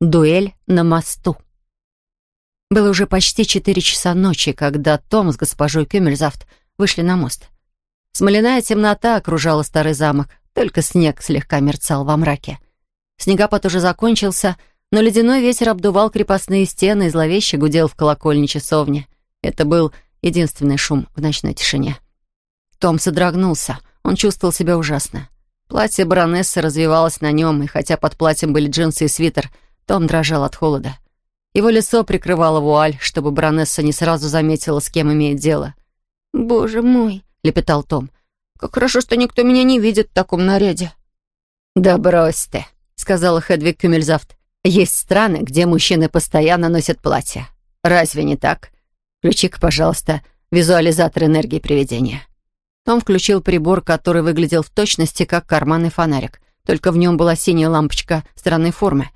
Дуэль на мосту. Было уже почти четыре часа ночи, когда Том с госпожой Кюмельзавт вышли на мост. Смоляная темнота окружала старый замок, только снег слегка мерцал во мраке. Снегопад уже закончился, но ледяной ветер обдувал крепостные стены и зловеще гудел в колокольне часовни. Это был единственный шум в ночной тишине. Том содрогнулся. Он чувствовал себя ужасно. Платье баронессы развивалось на нем, и хотя под платьем были джинсы и свитер, том дрожал от холода. Его лицо прикрывало вуаль, чтобы баронесса не сразу заметила, с кем имеет дело. «Боже мой!» — лепетал Том. «Как хорошо, что никто меня не видит в таком наряде». «Да брось ты!» — сказала Хедвиг Кюмельзавт. «Есть страны, где мужчины постоянно носят платья. Разве не так? Включи-ка, пожалуйста, визуализатор энергии привидения». Том включил прибор, который выглядел в точности как карманный фонарик, только в нем была синяя лампочка странной формы.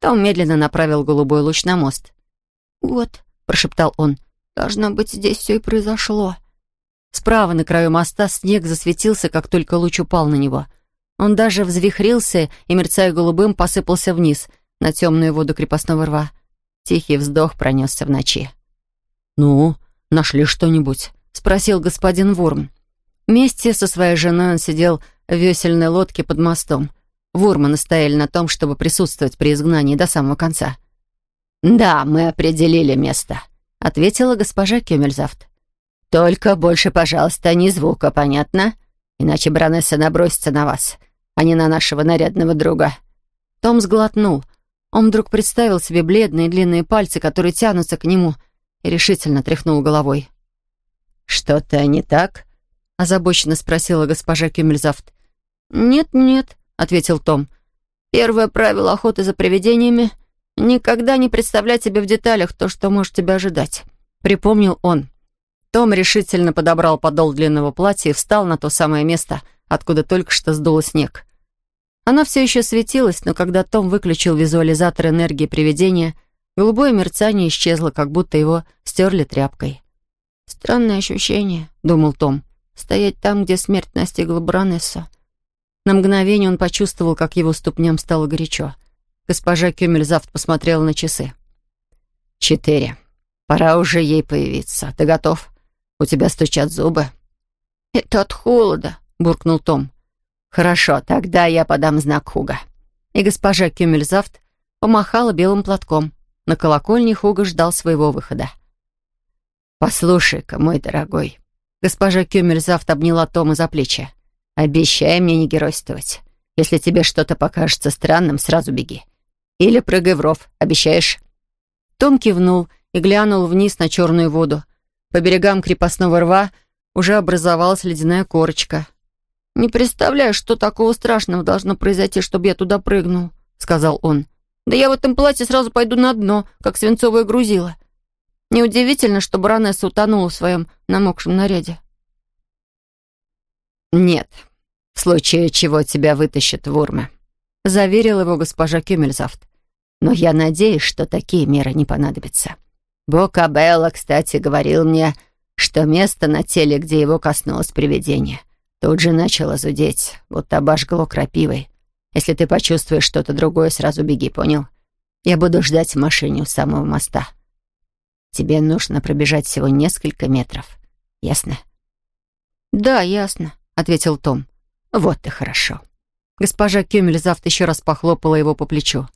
Том медленно направил голубой луч на мост. «Вот», — прошептал он, — «должно быть, здесь все и произошло». Справа на краю моста снег засветился, как только луч упал на него. Он даже взвихрился и, мерцая голубым, посыпался вниз, на темную воду крепостного рва. Тихий вздох пронесся в ночи. «Ну, нашли что-нибудь?» — спросил господин Вурм. Вместе со своей женой он сидел в весельной лодке под мостом. Вурма настояли на том, чтобы присутствовать при изгнании до самого конца. «Да, мы определили место», — ответила госпожа Кюмельзавт. «Только больше, пожалуйста, ни звука, понятно? Иначе баронесса набросится на вас, а не на нашего нарядного друга». Том сглотнул. Он вдруг представил себе бледные длинные пальцы, которые тянутся к нему, и решительно тряхнул головой. «Что-то не так?» — озабоченно спросила госпожа Кюмельзавт. «Нет-нет», ответил Том. «Первое правило охоты за привидениями — никогда не представлять себе в деталях то, что может тебя ожидать», — припомнил он. Том решительно подобрал подол длинного платья и встал на то самое место, откуда только что сдуло снег. Оно все еще светилось, но когда Том выключил визуализатор энергии привидения, голубое мерцание исчезло, как будто его стерли тряпкой. «Странное ощущение», — думал Том, — «стоять там, где смерть настигла баронессу». На мгновение он почувствовал, как его ступням стало горячо. Госпожа Кюмельзавт посмотрела на часы. «Четыре. Пора уже ей появиться. Ты готов? У тебя стучат зубы». «Это от холода», — буркнул Том. «Хорошо, тогда я подам знак Хуга». И госпожа Кюмельзавт помахала белым платком. На колокольне Хуга ждал своего выхода. «Послушай-ка, мой дорогой». Госпожа Кюмельзавт обняла Тома за плечи. Обещай мне не геройствовать. Если тебе что-то покажется странным, сразу беги. Или прыгай в ров. Обещаешь?» Том кивнул и глянул вниз на черную воду. По берегам крепостного рва уже образовалась ледяная корочка. «Не представляю, что такого страшного должно произойти, чтобы я туда прыгнул», — сказал он. «Да я в этом платье сразу пойду на дно, как свинцовое грузило. Неудивительно, что баронесса утонула в своем намокшем наряде». «Нет, в случае чего тебя вытащат в урмы», — заверила его госпожа Кюмельзавт. «Но я надеюсь, что такие меры не понадобятся. Бокабелла, кстати, говорил мне, что место на теле, где его коснулось привидение, тут же начало зудеть, будто обожгло крапивой. Если ты почувствуешь что-то другое, сразу беги, понял? Я буду ждать в машине у самого моста. Тебе нужно пробежать всего несколько метров. Ясно?» «Да, ясно», ответил Том. «Вот и хорошо». Госпожа Кюмельзавт еще раз похлопала его по плечу.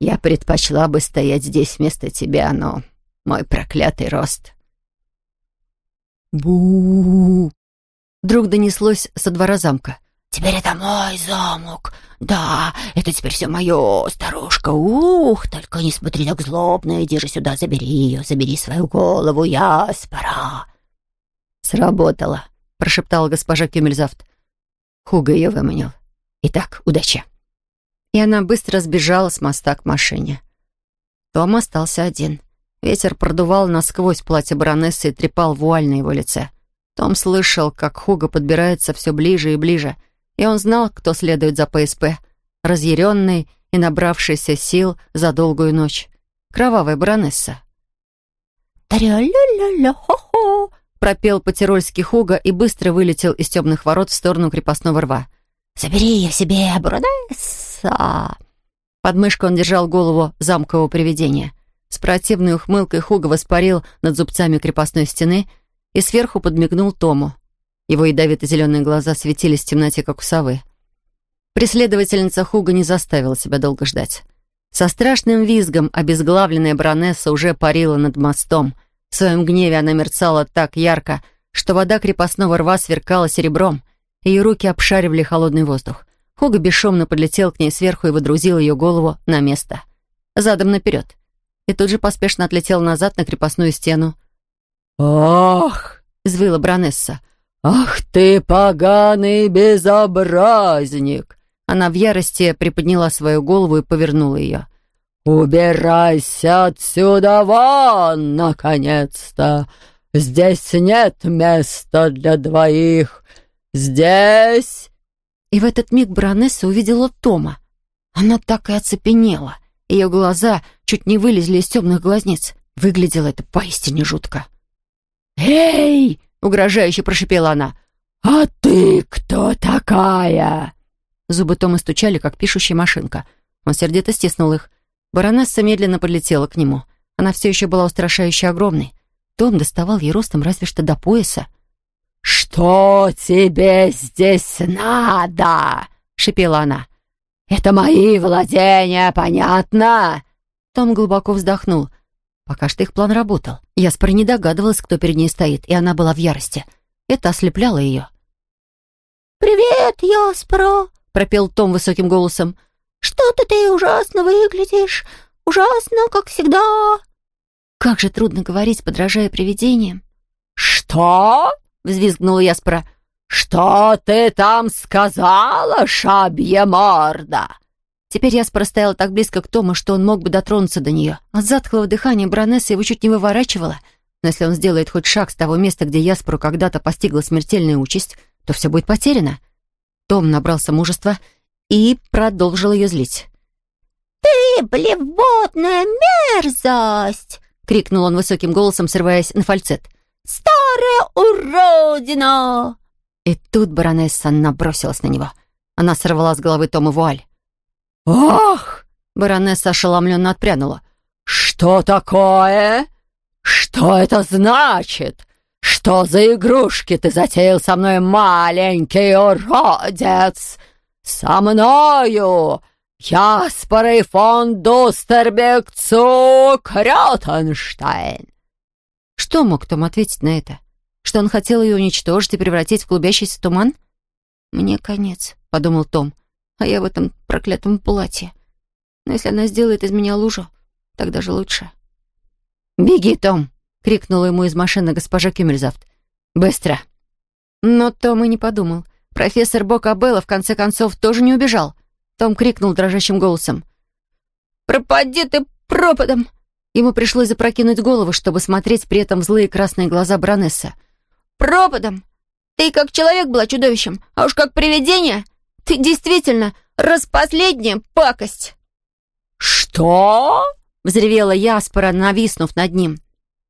«Я предпочла бы стоять здесь вместо тебя, но мой проклятый рост...» бу Вдруг донеслось со двора замка. «Теперь это мой замок. Да, это теперь все мое, старушка. Ух, только не смотри так злобно. Иди же сюда, забери ее, забери свою голову, я спора». «Сработало», прошептала госпожа Кюмельзавт. Хуга ее выманил. Итак, удачи. И она быстро сбежала с моста к машине. Том остался один. Ветер продувал насквозь платье баронессы и трепал вуаль на его лице. Том слышал, как Хуга подбирается все ближе и ближе, и он знал, кто следует за ПСП, разъяренный и набравшийся сил за долгую ночь. Кровавая баронесса. «Таря-ля-ля-ля-хо-хо!» Пропел по-тирольски Хуга и быстро вылетел из темных ворот в сторону крепостного рва. «Забери ее себе, баронесса!» Под мышкой он держал голову замкового привидения. С противной ухмылкой Хуга воспарил над зубцами крепостной стены и сверху подмигнул Тому. Его ядовито-зеленые глаза светились в темноте, как у совы. Преследовательница Хуга не заставила себя долго ждать. Со страшным визгом обезглавленная баронесса уже парила над мостом. В своем гневе она мерцала так ярко, что вода крепостного рва сверкала серебром. Ее руки обшаривали холодный воздух. Хуга бесшумно подлетел к ней сверху и водрузил ее голову на место. Задом наперед. И тут же поспешно отлетел назад на крепостную стену. «Ах!» — взвыла баронесса. «Ах ты, поганый безобразник! Она в ярости приподняла свою голову и повернула ее. «Убирайся отсюда вон, наконец-то! Здесь нет места для двоих! Здесь...» И в этот миг баронесса увидела Тома. Она так и оцепенела. Ее глаза чуть не вылезли из темных глазниц. Выглядело это поистине жутко. «Эй!» — угрожающе прошипела она. «А ты кто такая?» Зубы Тома стучали, как пишущая машинка. Он сердито стиснул их. Баронесса медленно подлетела к нему. Она все еще была устрашающе огромной. Том доставал ей ростом разве что до пояса. «Что тебе здесь надо?» — шипела она. «Это мои владения, понятно?» Том глубоко вздохнул. Пока что их план работал. Яспер не догадывалась, кто перед ней стоит, и она была в ярости. Это ослепляло ее. «Привет, Яспро!» — пропел Том высоким голосом. «Что-то ты ужасно выглядишь. Ужасно, как всегда». Как же трудно говорить, подражая привидениям. «Что?» — взвизгнула Яспера. «Что ты там сказала, шабья морда?» Теперь Яспера стояла так близко к Тому, что он мог бы дотронуться до нее. От затхлого дыхания баронессы его чуть не выворачивало. Но если он сделает хоть шаг с того места, где Яспору когда-то постигла смертельная участь, то все будет потеряно. Том набрался мужества и продолжил ее злить. «Ты блевотная мерзость!» — крикнул он высоким голосом, срываясь на фальцет. «Старая уродина!» И тут баронесса набросилась на него. Она сорвала с головы Тома вуаль. «Ах!» — баронесса ошеломленно отпрянула. «Что такое? Что это значит? «Что за игрушки ты затеял со мной, маленький уродец? Со мною, Яспорой фон Дустербек Цук Ротенштейн!» Что мог Том ответить на это? Что он хотел ее уничтожить и превратить в клубящийся туман? «Мне конец», — подумал Том, «а я в этом проклятом платье. Но если она сделает из меня лужу, тогда же лучше». «Беги, Том!» — крикнула ему из машины госпожа Кюмельзавт. «Быстро!» Но Том и не подумал. Профессор Бокабелла в конце концов тоже не убежал. Том крикнул дрожащим голосом. «Пропади ты пропадом!» Ему пришлось запрокинуть голову, чтобы смотреть при этом злые красные глаза Бронесса. «Пропадом! Ты как человек была чудовищем, а уж как привидение, ты действительно распоследняя пакость!» «Что?» — взревела Яспора, нависнув над ним.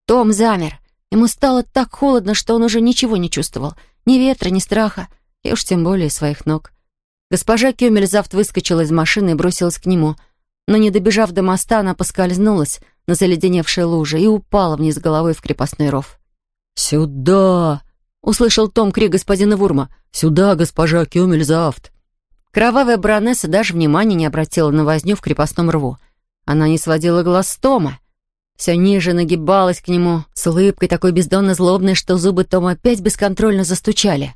Том замер. Ему стало так холодно, что он уже ничего не чувствовал. Ни ветра, ни страха, и уж тем более своих ног. Госпожа Кёмельзавт выскочила из машины и бросилась к нему. Но, не добежав до моста, она поскользнулась на заледеневшей луже и упала вниз головой в крепостной ров. «Сюда!» — услышал Том крик господина Вурма. «Сюда, госпожа Кёмельзавт!» Кровавая баронесса даже внимания не обратила на возню в крепостном рву. Она не сводила глаз с Тома все ниже нагибалась к нему, с улыбкой такой бездонно злобной, что зубы Тома опять бесконтрольно застучали.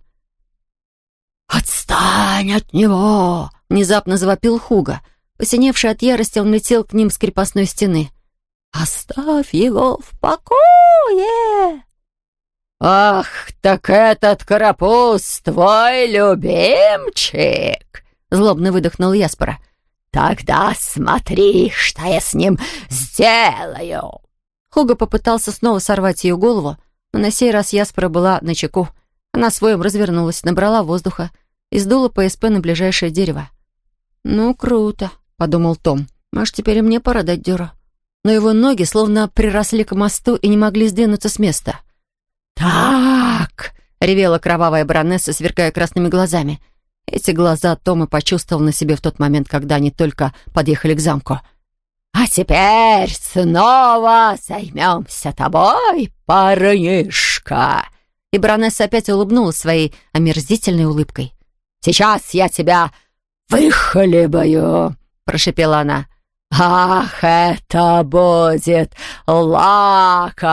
«Отстань от него!» — внезапно завопил Хуга. Посиневший от ярости, он летел к ним с крепостной стены. «Оставь его в покое!» «Ах, так этот карапуз твой любимчик!» — злобно выдохнул Яспора. «Тогда смотри, что я с ним сделаю!» Хуга попытался снова сорвать ее голову, но на сей раз Яспора была на чеку. Она своем развернулась, набрала воздуха и сдула ПСП на ближайшее дерево. «Ну, круто», — подумал Том. «Может, теперь и мне пора дать дёру?» Но его ноги словно приросли к мосту и не могли сдвинуться с места. «Так!» — ревела кровавая баронесса, сверкая красными глазами. Эти глаза Тома почувствовал на себе в тот момент, когда они только подъехали к замку. «А теперь снова займемся тобой, парнишка!» И баронесса опять улыбнулась своей омерзительной улыбкой. «Сейчас я тебя выхлебаю!» — прошепела она. «Ах, это будет лакомство!»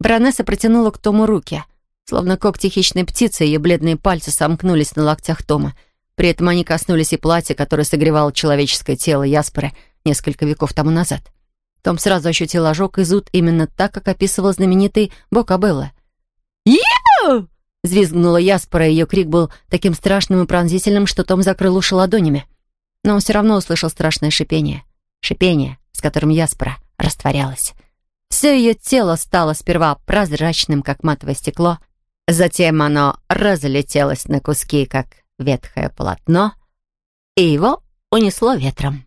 Баронесса протянула к Тому руки. Словно когти хищной птицы, ее бледные пальцы сомкнулись на локтях Тома. При этом они коснулись и платья, которое согревало человеческое тело Яспера несколько веков тому назад. Том сразу ощутил ожог и зуд именно так, как описывал знаменитый Бокабелла. «Яу!» — взвизгнула Яспера, и ее крик был таким страшным и пронзительным, что Том закрыл уши ладонями. Но он все равно услышал страшное шипение. Шипение, с которым Яспера растворялась. Все ее тело стало сперва прозрачным, как матовое стекло, затем оно разлетелось на куски, как ветхое полотно, и его унесло ветром.